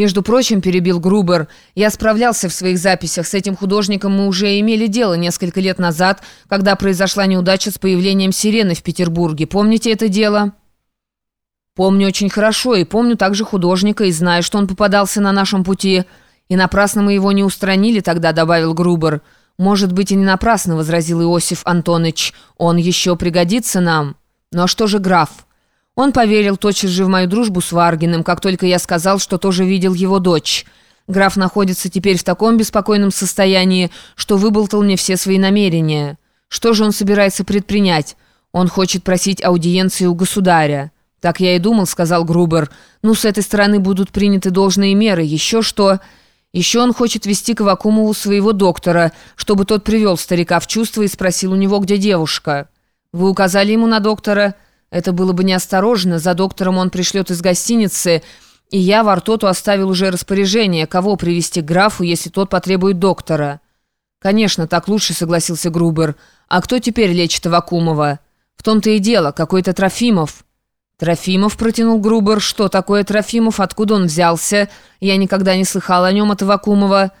Между прочим, перебил Грубер, я справлялся в своих записях. С этим художником мы уже имели дело несколько лет назад, когда произошла неудача с появлением сирены в Петербурге. Помните это дело? Помню очень хорошо, и помню также художника, и знаю, что он попадался на нашем пути. И напрасно мы его не устранили тогда, добавил Грубер. Может быть, и не напрасно, возразил Иосиф Антонович. Он еще пригодится нам. Ну а что же граф? Он поверил тотчас же в мою дружбу с Варгиным, как только я сказал, что тоже видел его дочь. Граф находится теперь в таком беспокойном состоянии, что выболтал мне все свои намерения. Что же он собирается предпринять? Он хочет просить аудиенции у государя. «Так я и думал», — сказал Грубер. «Ну, с этой стороны будут приняты должные меры. Еще что...» Еще он хочет вести к Авакумову своего доктора, чтобы тот привел старика в чувство и спросил у него, где девушка. «Вы указали ему на доктора?» Это было бы неосторожно, за доктором он пришлет из гостиницы, и я в Артоту оставил уже распоряжение, кого привести к графу, если тот потребует доктора. «Конечно, так лучше», — согласился Грубер. «А кто теперь лечит Авакумова?» «В том-то и дело, какой-то Трофимов». «Трофимов», — протянул Грубер. «Что такое Трофимов? Откуда он взялся? Я никогда не слыхал о нем от Авакумова».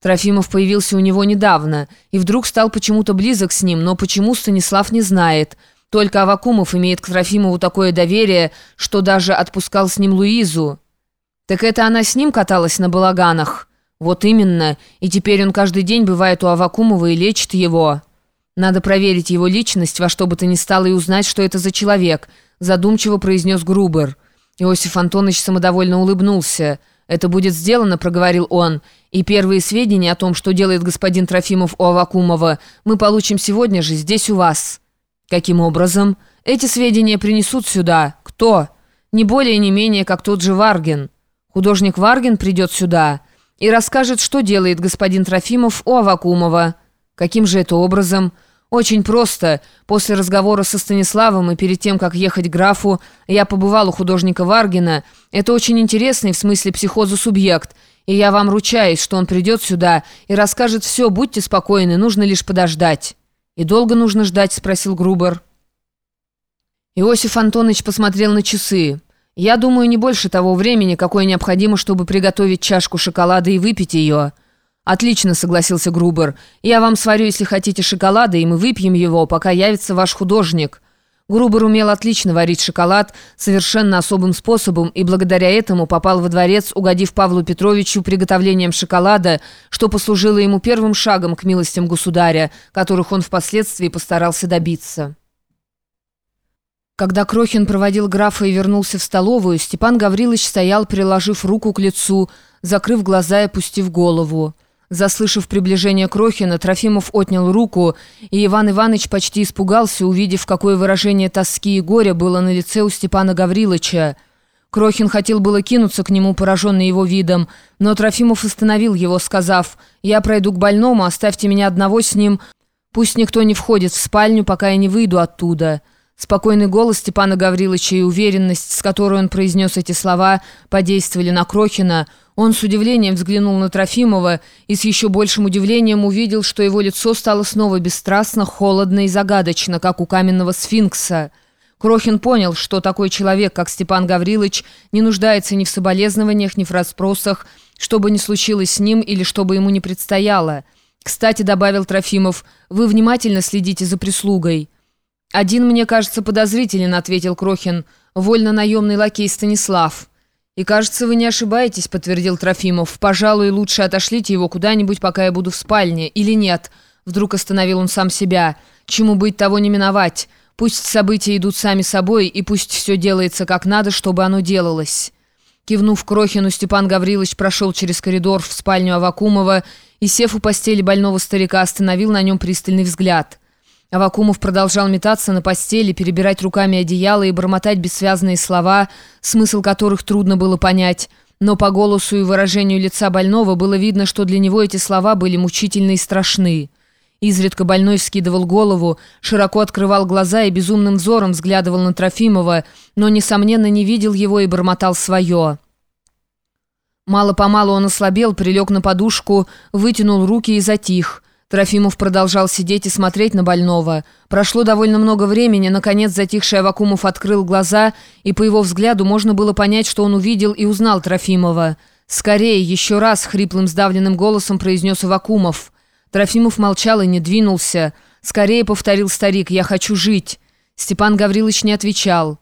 Трофимов появился у него недавно, и вдруг стал почему-то близок с ним, но почему Станислав не знает — только Авакумов имеет к Трофимову такое доверие, что даже отпускал с ним Луизу. Так это она с ним каталась на балаганах? Вот именно, и теперь он каждый день бывает у Авакумова и лечит его. Надо проверить его личность во что бы то ни стало и узнать, что это за человек, задумчиво произнес Грубер. Иосиф Антонович самодовольно улыбнулся. «Это будет сделано», — проговорил он, «и первые сведения о том, что делает господин Трофимов у Авакумова, мы получим сегодня же здесь у вас». Каким образом? Эти сведения принесут сюда. Кто? Не более не менее, как тот же Варгин. Художник Варгин придет сюда и расскажет, что делает господин Трофимов у Авакумова. Каким же это образом? Очень просто. После разговора со Станиславом и перед тем, как ехать к графу, я побывал у художника Варгина. Это очень интересный в смысле психоза субъект. И я вам ручаюсь, что он придет сюда и расскажет все, будьте спокойны, нужно лишь подождать». «И долго нужно ждать?» — спросил Грубер. Иосиф Антонович посмотрел на часы. «Я думаю, не больше того времени, какое необходимо, чтобы приготовить чашку шоколада и выпить ее». «Отлично», — согласился Грубер. «Я вам сварю, если хотите, шоколада, и мы выпьем его, пока явится ваш художник». Грубер умел отлично варить шоколад совершенно особым способом и благодаря этому попал во дворец, угодив Павлу Петровичу приготовлением шоколада, что послужило ему первым шагом к милостям государя, которых он впоследствии постарался добиться. Когда Крохин проводил графа и вернулся в столовую, Степан Гаврилович стоял, приложив руку к лицу, закрыв глаза и опустив голову. Заслышав приближение Крохина, Трофимов отнял руку, и Иван Иванович почти испугался, увидев, какое выражение тоски и горя было на лице у Степана Гавриловича. Крохин хотел было кинуться к нему, пораженный его видом, но Трофимов остановил его, сказав, «Я пройду к больному, оставьте меня одного с ним, пусть никто не входит в спальню, пока я не выйду оттуда». Спокойный голос Степана Гавриловича и уверенность, с которой он произнес эти слова, подействовали на Крохина. Он с удивлением взглянул на Трофимова и с еще большим удивлением увидел, что его лицо стало снова бесстрастно, холодно и загадочно, как у каменного сфинкса. Крохин понял, что такой человек, как Степан Гаврилович, не нуждается ни в соболезнованиях, ни в расспросах, что бы ни случилось с ним или что бы ему не предстояло. «Кстати», — добавил Трофимов, — «вы внимательно следите за прислугой». «Один мне кажется подозрителен», — ответил Крохин, — «вольно-наемный лакей Станислав». «И кажется, вы не ошибаетесь», — подтвердил Трофимов. «Пожалуй, лучше отошлите его куда-нибудь, пока я буду в спальне. Или нет?» Вдруг остановил он сам себя. «Чему быть, того не миновать. Пусть события идут сами собой, и пусть все делается как надо, чтобы оно делалось». Кивнув Крохину, Степан Гаврилович прошел через коридор в спальню Авакумова и, сев у постели больного старика, остановил на нем пристальный взгляд — Авакумов продолжал метаться на постели, перебирать руками одеяло и бормотать бессвязные слова, смысл которых трудно было понять. Но по голосу и выражению лица больного было видно, что для него эти слова были мучительны и страшны. Изредка больной вскидывал голову, широко открывал глаза и безумным взором взглядывал на Трофимова, но, несомненно, не видел его и бормотал свое. Мало-помалу он ослабел, прилег на подушку, вытянул руки и затих. Трофимов продолжал сидеть и смотреть на больного. Прошло довольно много времени, наконец затихший Авакумов открыл глаза, и по его взгляду можно было понять, что он увидел и узнал Трофимова. «Скорее, еще раз!» — хриплым сдавленным голосом произнес Вакумов. Трофимов молчал и не двинулся. «Скорее!» — повторил старик. «Я хочу жить!» Степан Гаврилович не отвечал.